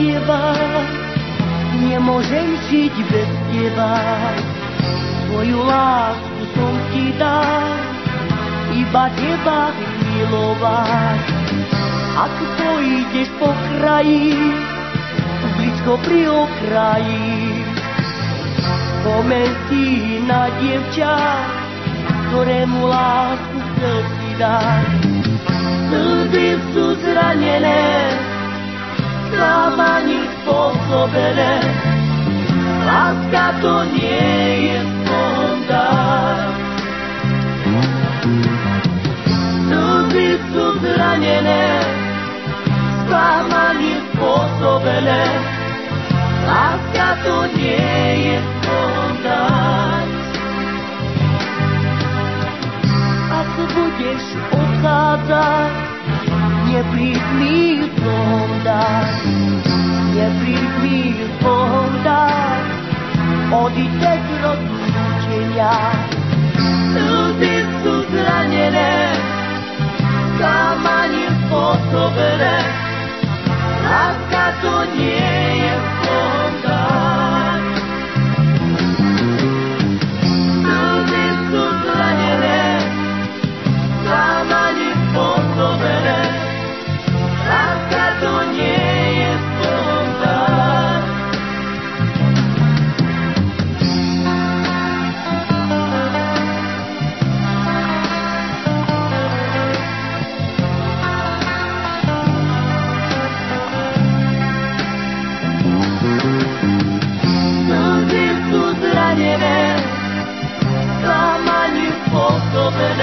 teba, nemôžem žiť bez teba. Svoju lásku som ti dal, iba teba milovať. Ak pôjdeš po kraji, blízko pri okraji, spomen si na dievča, ktorému lásku chcel si dať. Spôsobené, láska to nie je spondár. Slzy sú zranené, klamaní spôsobené, láska to nie je spondár. Ak budeš odchádzať, dať, dať, odíde z rozlúčenia. Slzy sú zranené, klamanie spôsobené, láska to nie klamanie spôsobené, láska to